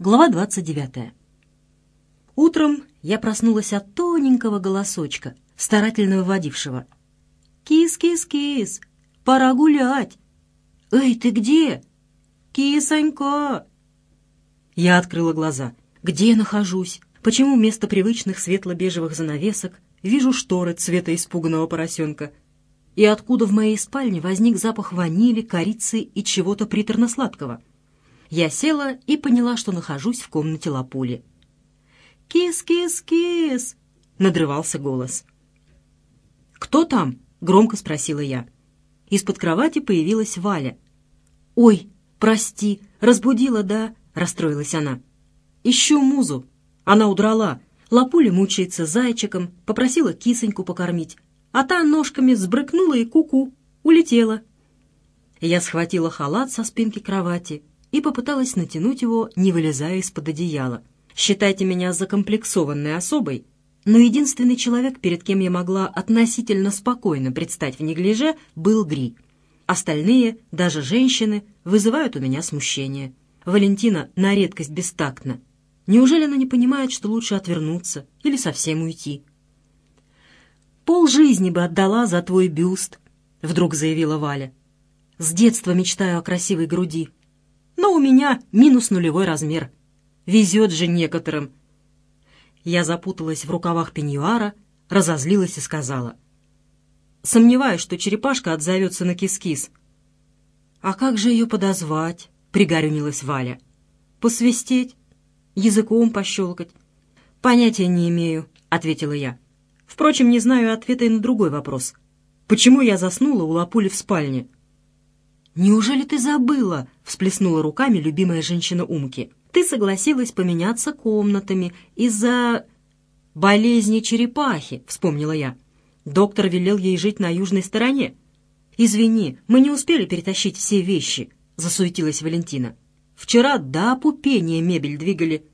Глава 29. Утром я проснулась от тоненького голосочка, старательно выводившего. «Кис-кис-кис! Пора гулять!» «Эй, ты где?» «Кисонька!» Я открыла глаза. «Где я нахожусь? Почему вместо привычных светло-бежевых занавесок вижу шторы цвета испуганного поросенка? И откуда в моей спальне возник запах ванили, корицы и чего-то приторно-сладкого?» Я села и поняла, что нахожусь в комнате Лапули. «Кис-кис-кис!» — надрывался голос. «Кто там?» — громко спросила я. Из-под кровати появилась Валя. «Ой, прости, разбудила, да?» — расстроилась она. «Ищу музу». Она удрала. Лапуля мучается зайчиком, попросила кисоньку покормить. А та ножками взбрыкнула и куку, -ку, улетела. Я схватила халат со спинки кровати и попыталась натянуть его, не вылезая из-под одеяла. Считайте меня закомплексованной особой, но единственный человек, перед кем я могла относительно спокойно предстать в неглиже, был Гри. Остальные, даже женщины, вызывают у меня смущение. Валентина на редкость бестактна. Неужели она не понимает, что лучше отвернуться или совсем уйти? «Пол жизни бы отдала за твой бюст», — вдруг заявила Валя. «С детства мечтаю о красивой груди, но у меня минус нулевой размер. Везет же некоторым. Я запуталась в рукавах пеньюара, разозлилась и сказала. Сомневаюсь, что черепашка отзовется на кис-кис. «А как же ее подозвать?» — пригорюнилась Валя. «Посвистеть? Языком пощелкать?» «Понятия не имею», — ответила я. «Впрочем, не знаю ответа и на другой вопрос. Почему я заснула у Лапули в спальне?» «Неужели ты забыла?» — всплеснула руками любимая женщина Умки. «Ты согласилась поменяться комнатами из-за...» «Болезни черепахи», — вспомнила я. Доктор велел ей жить на южной стороне. «Извини, мы не успели перетащить все вещи», — засуетилась Валентина. «Вчера до опупения мебель двигали.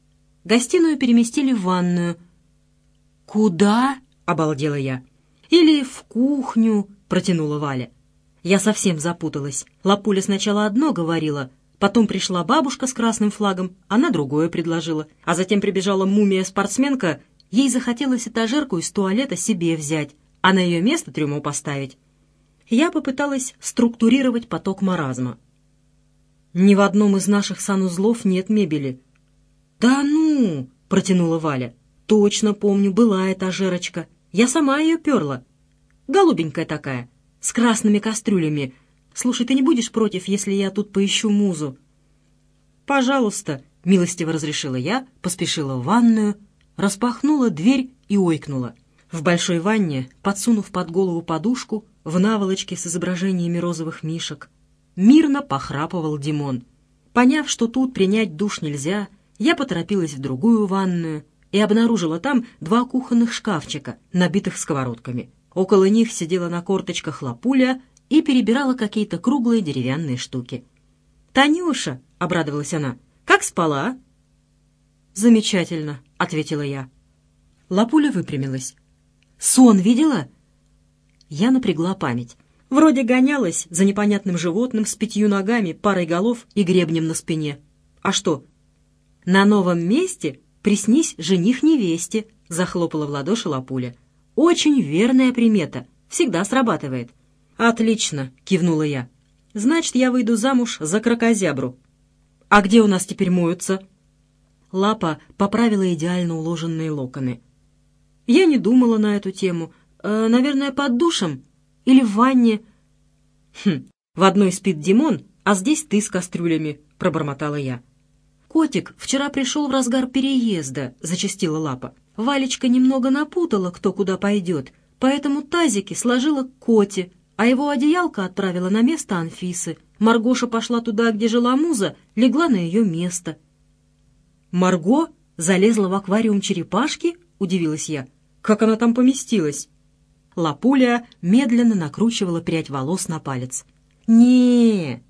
Гостиную переместили в ванную». «Куда?» — обалдела я. «Или в кухню», — протянула Валя. Я совсем запуталась. Лапуля сначала одно говорила, потом пришла бабушка с красным флагом, она другое предложила, а затем прибежала мумия-спортсменка, ей захотелось этажерку из туалета себе взять, а на ее место трюмо поставить. Я попыталась структурировать поток маразма. «Ни в одном из наших санузлов нет мебели». «Да ну!» — протянула Валя. «Точно помню, была этажерочка. Я сама ее перла. Голубенькая такая, с красными кастрюлями. Слушай, ты не будешь против, если я тут поищу музу?» «Пожалуйста», — милостиво разрешила я, поспешила в ванную, распахнула дверь и ойкнула. В большой ванне, подсунув под голову подушку, в наволочке с изображениями розовых мишек, мирно похрапывал Димон. Поняв, что тут принять душ нельзя, я поторопилась в другую ванную и обнаружила там два кухонных шкафчика, набитых сковородками. Около них сидела на корточках лапуля и перебирала какие-то круглые деревянные штуки. «Танюша!» — обрадовалась она. «Как спала?» «Замечательно», — ответила я. Лапуля выпрямилась. «Сон видела?» Я напрягла память. Вроде гонялась за непонятным животным с пятью ногами, парой голов и гребнем на спине. А что? «На новом месте приснись жених невесте», — захлопала в ладоши Лапуля. Очень верная примета. Всегда срабатывает. «Отлично», — кивнула я. «Значит, я выйду замуж за крокозябру». «А где у нас теперь моются?» Лапа поправила идеально уложенные локоны. «Я не думала на эту тему. Э, наверное, под душем? Или в ванне?» «Хм, в одной спит Димон, а здесь ты с кастрюлями», — пробормотала я. «Котик вчера пришел в разгар переезда», — зачастила Лапа. Валечка немного напутала, кто куда пойдет, поэтому тазики сложила к коте, а его одеялко отправила на место Анфисы. Маргоша пошла туда, где жила муза, легла на ее место. «Марго залезла в аквариум черепашки?» — удивилась я. «Как она там поместилась?» Лапуля медленно накручивала прядь волос на палец. не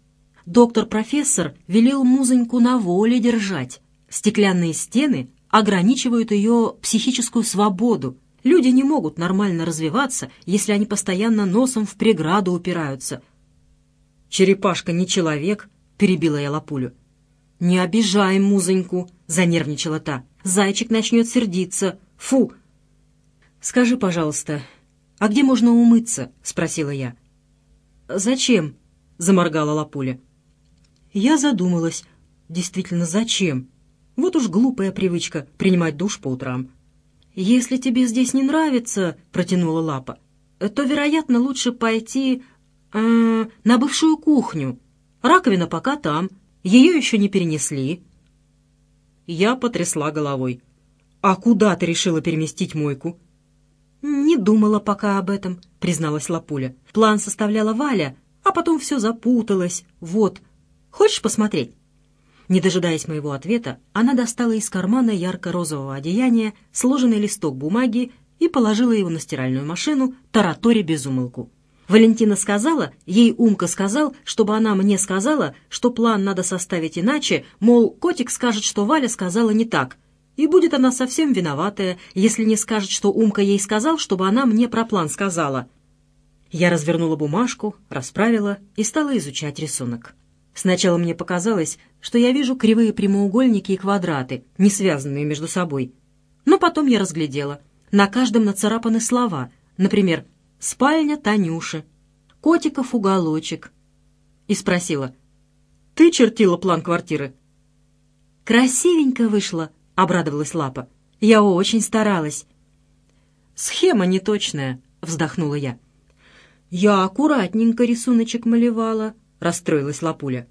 Доктор-профессор велел музоньку на воле держать. Стеклянные стены ограничивают ее психическую свободу. Люди не могут нормально развиваться, если они постоянно носом в преграду упираются. «Черепашка не человек», — перебила я Лапулю. «Не обижай музоньку», — занервничала та. «Зайчик начнет сердиться. Фу!» «Скажи, пожалуйста, а где можно умыться?» — спросила я. «Зачем?» — заморгала Лапуля. Я задумалась. Действительно, зачем? Вот уж глупая привычка принимать душ по утрам. «Если тебе здесь не нравится», — протянула Лапа, «то, вероятно, лучше пойти э, на бывшую кухню. Раковина пока там, ее еще не перенесли». Я потрясла головой. «А куда ты решила переместить мойку?» «Не думала пока об этом», — призналась Лапуля. «План составляла Валя, а потом все запуталось. Вот. Хочешь посмотреть?» Не дожидаясь моего ответа, она достала из кармана ярко-розового одеяния сложенный листок бумаги и положила его на стиральную машину, тараторе безумолку. Валентина сказала, ей Умка сказал, чтобы она мне сказала, что план надо составить иначе, мол, котик скажет, что Валя сказала не так, и будет она совсем виноватая, если не скажет, что Умка ей сказал, чтобы она мне про план сказала. Я развернула бумажку, расправила и стала изучать рисунок. Сначала мне показалось, что я вижу кривые прямоугольники и квадраты, не связанные между собой. Но потом я разглядела. На каждом нацарапаны слова, например, спальня Танюши, котиков уголочек. И спросила, «Ты чертила план квартиры?» «Красивенько вышло», — обрадовалась Лапа. «Я очень старалась». «Схема неточная», — вздохнула я. «Я аккуратненько рисуночек малевала», — расстроилась Лапуля.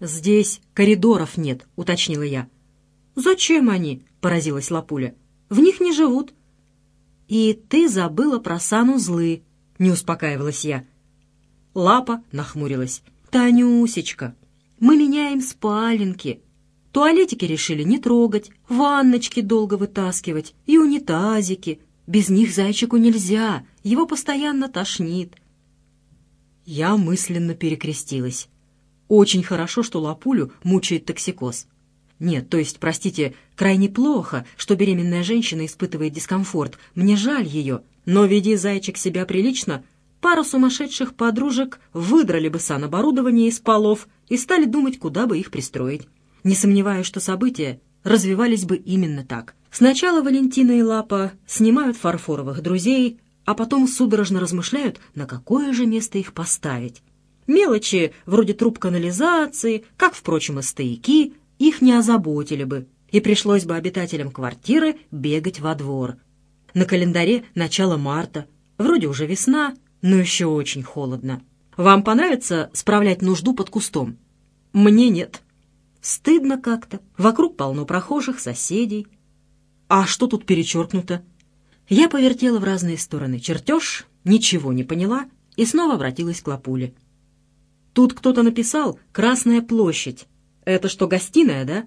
«Здесь коридоров нет», — уточнила я. «Зачем они?» — поразилась Лапуля. «В них не живут». «И ты забыла про санузлы», — не успокаивалась я. Лапа нахмурилась. «Танюсечка, мы меняем спаленки. Туалетики решили не трогать, ванночки долго вытаскивать и унитазики. Без них зайчику нельзя, его постоянно тошнит». Я мысленно перекрестилась. Очень хорошо, что Лапулю мучает токсикоз. Нет, то есть, простите, крайне плохо, что беременная женщина испытывает дискомфорт. Мне жаль ее. Но веди зайчик себя прилично, пара сумасшедших подружек выдрали бы саноборудование из полов и стали думать, куда бы их пристроить. Не сомневаюсь, что события развивались бы именно так. Сначала Валентина и Лапа снимают фарфоровых друзей, а потом судорожно размышляют, на какое же место их поставить. Мелочи, вроде труб канализации, как, впрочем, и стояки, их не озаботили бы, и пришлось бы обитателям квартиры бегать во двор. На календаре начало марта, вроде уже весна, но еще очень холодно. Вам понравится справлять нужду под кустом? Мне нет. Стыдно как-то. Вокруг полно прохожих, соседей. А что тут перечеркнуто? Я повертела в разные стороны чертеж, ничего не поняла и снова обратилась к Лапуле. Тут кто-то написал «Красная площадь». «Это что, гостиная, да?»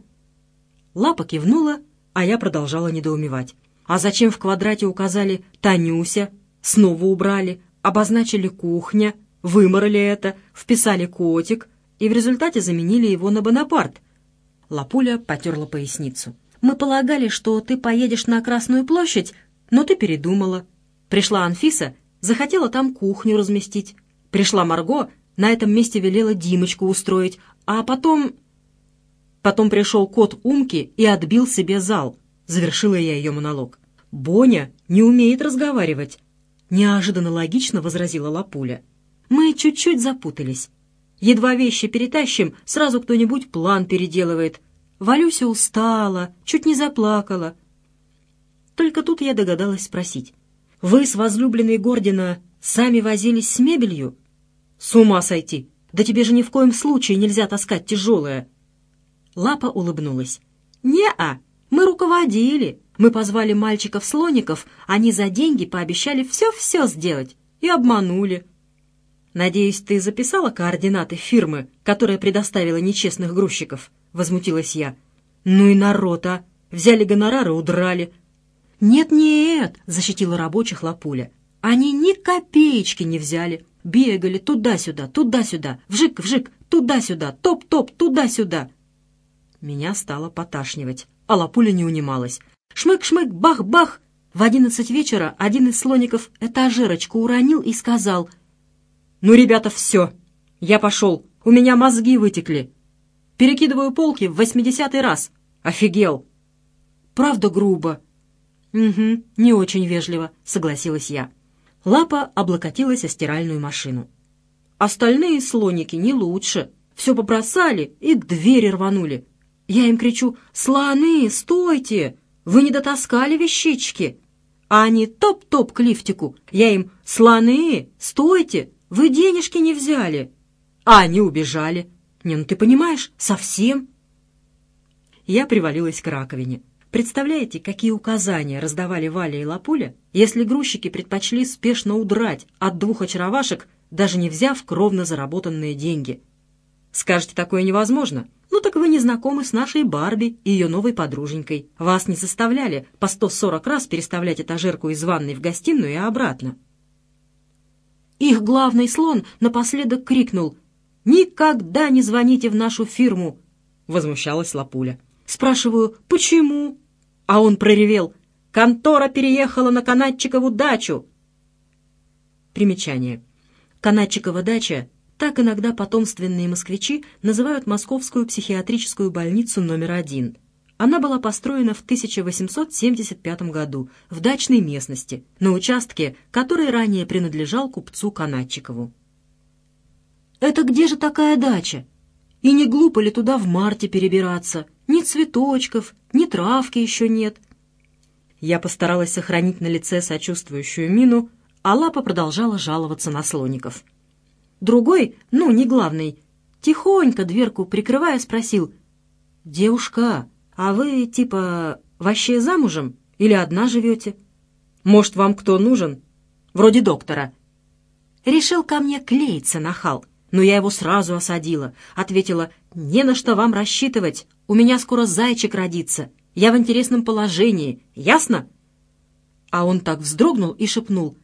Лапа кивнула, а я продолжала недоумевать. «А зачем в квадрате указали «Танюся», снова убрали, обозначили «кухня», выморали это, вписали «котик» и в результате заменили его на «Бонапарт»?» Лапуля потерла поясницу. «Мы полагали, что ты поедешь на Красную площадь, но ты передумала. Пришла Анфиса, захотела там кухню разместить. Пришла Марго, на этом месте велела Димочку устроить, а потом Потом пришел кот Умки и отбил себе зал. Завершила я ее монолог. «Боня не умеет разговаривать», — неожиданно логично возразила Лапуля. «Мы чуть-чуть запутались. Едва вещи перетащим, сразу кто-нибудь план переделывает. Валюся устала, чуть не заплакала». Только тут я догадалась спросить. «Вы с возлюбленной Гордина сами возились с мебелью?» «С ума сойти! Да тебе же ни в коем случае нельзя таскать тяжелое!» Лапа улыбнулась. «Не-а, мы руководили. Мы позвали мальчиков-слоников, они за деньги пообещали все-все сделать и обманули. Надеюсь, ты записала координаты фирмы, которая предоставила нечестных грузчиков?» — возмутилась я. «Ну и народ, а! Взяли гонорары, удрали!» «Нет-нет!» — защитила рабочих Лапуля. «Они ни копеечки не взяли. Бегали туда-сюда, туда-сюда, вжик-вжик, туда-сюда, топ-топ, туда-сюда. Меня стало поташнивать, а лапуля не унималась. Шмык-шмык, бах-бах! В одиннадцать вечера один из слоников этажерочку уронил и сказал, «Ну, ребята, все, я пошел, у меня мозги вытекли». Перекидываю полки в восьмидесятый раз. Офигел!» «Правда грубо?» «Угу, не очень вежливо», — согласилась я. Лапа облокотилась о стиральную машину. «Остальные слоники не лучше. Все побросали и к двери рванули. Я им кричу «Слоны, стойте! Вы не дотаскали вещички!» А они топ-топ к лифтику. Я им «Слоны, стойте! Вы денежки не взяли!» А они убежали. Не, ну ты понимаешь, совсем. Я привалилась к раковине. Представляете, какие указания раздавали Валя и Лапуля, если грузчики предпочли спешно удрать от двух очаровашек, даже не взяв кровно заработанные деньги? Скажете, такое невозможно? Ну так вы не знакомы с нашей Барби и ее новой подруженькой. Вас не составляли по 140 раз переставлять этажерку из ванной в гостиную и обратно. Их главный слон напоследок крикнул «Никогда не звоните в нашу фирму!» — возмущалась Лапуля. Спрашиваю «Почему?» А он проревел «Контора переехала на Канатчикову дачу!» Примечание. Канатчикова дача так иногда потомственные москвичи называют Московскую психиатрическую больницу номер один. Она была построена в 1875 году в дачной местности, на участке, который ранее принадлежал купцу Канатчикову. «Это где же такая дача? И не глупо ли туда в марте перебираться? Ни цветочков, ни травки еще нет». Я постаралась сохранить на лице сочувствующую мину, а Лапа продолжала жаловаться на слоников. Другой, ну, не главный, тихонько дверку прикрывая, спросил, «Девушка, а вы, типа, вообще замужем или одна живете? Может, вам кто нужен? Вроде доктора». Решил ко мне клеиться нахал, но я его сразу осадила. Ответила, «Не на что вам рассчитывать, у меня скоро зайчик родится, я в интересном положении, ясно?» А он так вздрогнул и шепнул,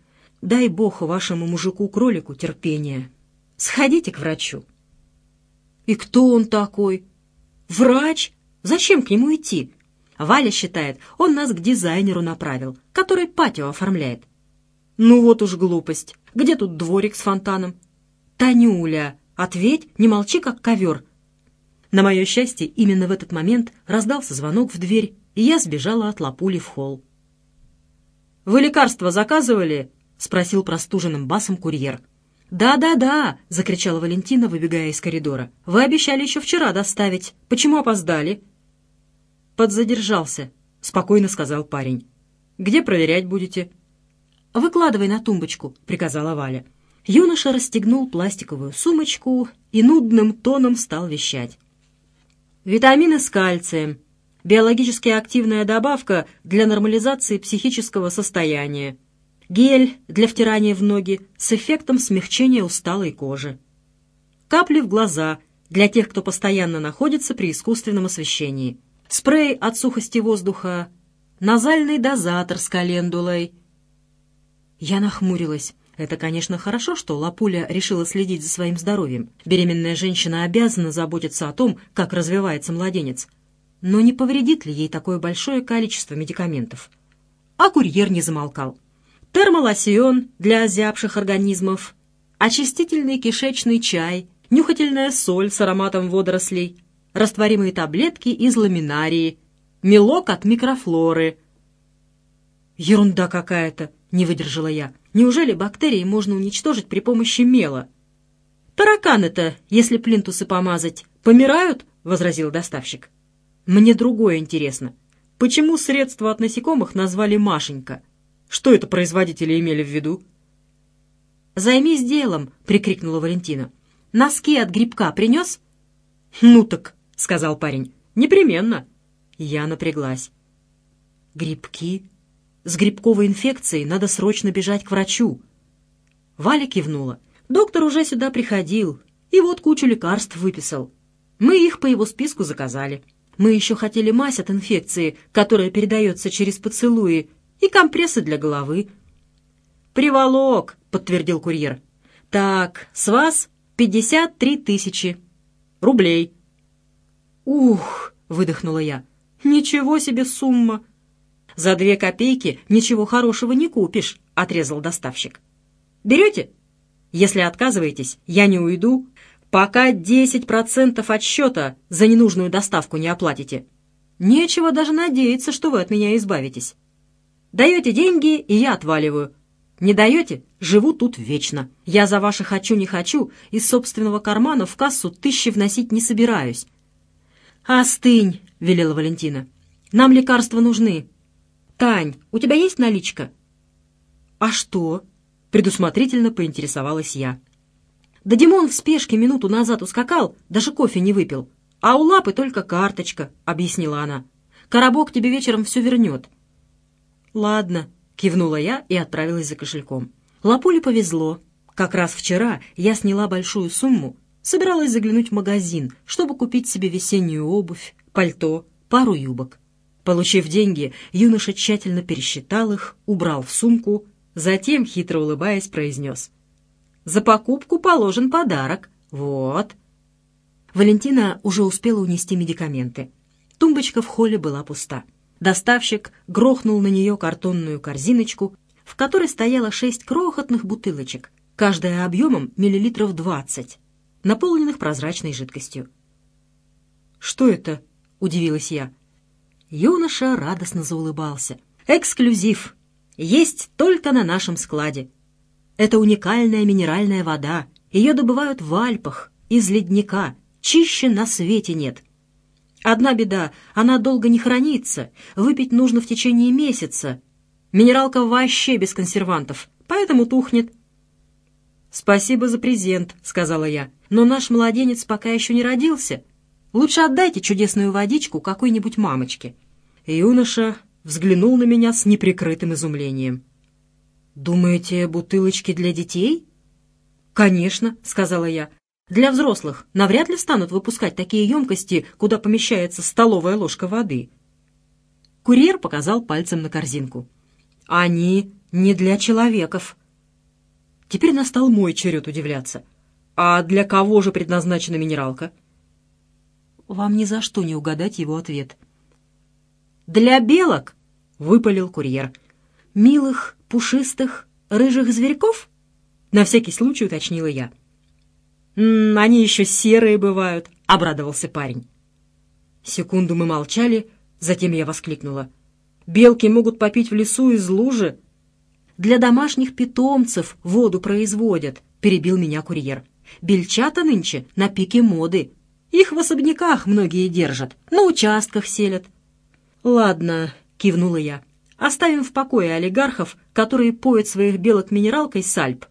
«Дай бог вашему мужику-кролику терпения». Сходите к врачу». «И кто он такой?» «Врач? Зачем к нему идти?» Валя считает, он нас к дизайнеру направил, который патио оформляет. «Ну вот уж глупость. Где тут дворик с фонтаном?» «Танюля, ответь, не молчи, как ковер». На мое счастье, именно в этот момент раздался звонок в дверь, и я сбежала от лапули в холл. «Вы лекарства заказывали?» — спросил простуженным басом курьер. «Да-да-да!» — закричала Валентина, выбегая из коридора. «Вы обещали еще вчера доставить. Почему опоздали?» «Подзадержался», — спокойно сказал парень. «Где проверять будете?» «Выкладывай на тумбочку», — приказала Валя. Юноша расстегнул пластиковую сумочку и нудным тоном стал вещать. «Витамины с кальцием. Биологически активная добавка для нормализации психического состояния гель для втирания в ноги с эффектом смягчения усталой кожи, капли в глаза для тех, кто постоянно находится при искусственном освещении, спрей от сухости воздуха, назальный дозатор с календулой. Я нахмурилась. Это, конечно, хорошо, что Лапуля решила следить за своим здоровьем. Беременная женщина обязана заботиться о том, как развивается младенец. Но не повредит ли ей такое большое количество медикаментов? А курьер не замолкал термолосьон для озябших организмов, очистительный кишечный чай, нюхательная соль с ароматом водорослей, растворимые таблетки из ламинарии, мелок от микрофлоры. «Ерунда какая-то!» — не выдержала я. «Неужели бактерии можно уничтожить при помощи мела?» «Тараканы-то, если плинтусы помазать, помирают?» — возразил доставщик. «Мне другое интересно. Почему средства от насекомых назвали Машенька?» Что это производители имели в виду? «Займись делом!» — прикрикнула Валентина. «Носки от грибка принес?» «Ну так», — сказал парень, — «непременно». Я напряглась. «Грибки? С грибковой инфекцией надо срочно бежать к врачу». Валя кивнула. «Доктор уже сюда приходил, и вот кучу лекарств выписал. Мы их по его списку заказали. Мы еще хотели мазь от инфекции, которая передается через поцелуи, и компрессы для головы». «Приволок», — подтвердил курьер. «Так, с вас пятьдесят три тысячи рублей». «Ух!» — выдохнула я. «Ничего себе сумма!» «За две копейки ничего хорошего не купишь», — отрезал доставщик. «Берете? Если отказываетесь, я не уйду. пока 10% отсчета за ненужную доставку не оплатите. Нечего даже надеяться, что вы от меня избавитесь. Даете деньги, и я отваливаю. Не даете — живу тут вечно. Я за ваше «хочу, не хочу» из собственного кармана в кассу тысячи вносить не собираюсь. «Остынь», — велела Валентина. «Нам лекарства нужны». «Тань, у тебя есть наличка?» «А что?» — предусмотрительно поинтересовалась я. «Да Димон в спешке минуту назад ускакал, даже кофе не выпил. А у Лапы только карточка», — объяснила она. «Коробок тебе вечером все вернет». «Ладно», Кивнула я и отправилась за кошельком. Лапуле повезло. Как раз вчера я сняла большую сумму, собиралась заглянуть в магазин, чтобы купить себе весеннюю обувь, пальто, пару юбок. Получив деньги, юноша тщательно пересчитал их, убрал в сумку, затем, хитро улыбаясь, произнес. «За покупку положен подарок. Вот». Валентина уже успела унести медикаменты. Тумбочка в холле была пуста. Доставщик грохнул на нее картонную корзиночку, в которой стояло шесть крохотных бутылочек, каждая объемом миллилитров двадцать, наполненных прозрачной жидкостью. «Что это?» — удивилась я. Юноша радостно заулыбался. «Эксклюзив! Есть только на нашем складе. Это уникальная минеральная вода. Ее добывают в Альпах, из ледника. Чище на свете нет. Одна беда — она долго не хранится, выпить нужно в течение месяца. Минералка вообще без консервантов, поэтому тухнет. «Спасибо за презент», — сказала я, — «но наш младенец пока еще не родился. Лучше отдайте чудесную водичку какой-нибудь мамочке». Юноша взглянул на меня с неприкрытым изумлением. «Думаете, бутылочки для детей?» «Конечно», — сказала я, для взрослых навряд ли станут выпускать такие емкости, куда помещается столовая ложка воды. Курьер показал пальцем на корзинку. Они не для человеков. Теперь настал мой черед удивляться. А для кого же предназначена минералка? Вам ни за что не угадать его ответ. «Для белок!» — выпалил курьер. «Милых, пушистых, рыжих зверьков?» — на всякий случай уточнила я. «М -м, «Они еще серые бывают», — обрадовался парень. Секунду мы молчали, затем я воскликнула. «Белки могут попить в лесу из лужи». «Для домашних питомцев воду производят», — перебил меня курьер. «Бельчата нынче на пике моды. Их в особняках многие держат, на участках селят». «Ладно», — кивнула я. «Оставим в покое олигархов, которые поют своих белок минералкой сальп.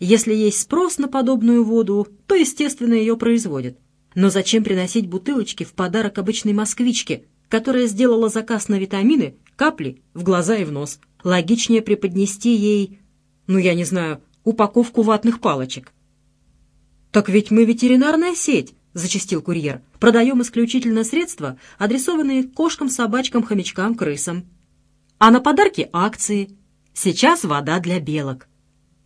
Если есть спрос на подобную воду, то, естественно, ее производят. Но зачем приносить бутылочки в подарок обычной москвичке, которая сделала заказ на витамины, капли в глаза и в нос? Логичнее преподнести ей, ну, я не знаю, упаковку ватных палочек. «Так ведь мы ветеринарная сеть», — зачастил курьер. «Продаем исключительно средства, адресованные кошкам, собачкам, хомячкам, крысам. А на подарки акции. Сейчас вода для белок».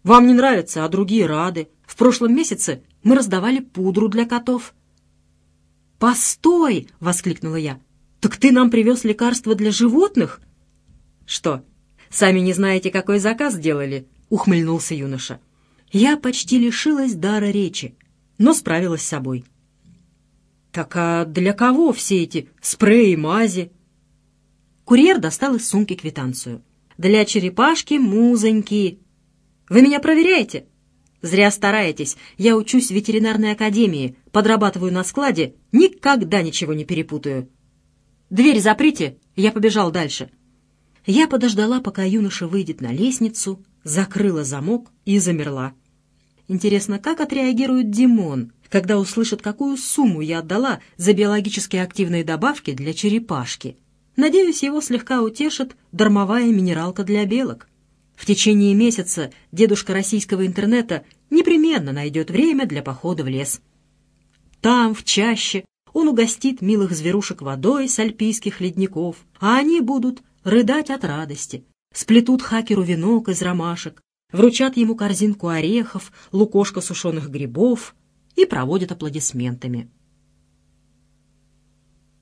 Вам не нравится, а другие рады. В прошлом месяце мы раздавали пудру для котов». «Постой!» — воскликнула я. «Так ты нам привез лекарства для животных?» «Что, сами не знаете, какой заказ сделали?» — ухмыльнулся юноша. Я почти лишилась дара речи, но справилась с собой. «Так а для кого все эти спреи, мази?» Курьер достал из сумки квитанцию. «Для черепашки музоньки», вы меня проверяете? Зря стараетесь. Я учусь в ветеринарной академии, подрабатываю на складе, никогда ничего не перепутаю. Дверь заприте, я побежал дальше. Я подождала, пока юноша выйдет на лестницу, закрыла замок и замерла. Интересно, как отреагирует Димон, когда услышит, какую сумму я отдала за биологически активные добавки для черепашки? Надеюсь, его слегка утешит дармовая минералка для белок. В течение месяца дедушка российского интернета непременно найдет время для похода в лес. Там, в чаще, он угостит милых зверушек водой с альпийских ледников, а они будут рыдать от радости, сплетут хакеру венок из ромашек, вручат ему корзинку орехов, лукошко сушеных грибов и проводят аплодисментами.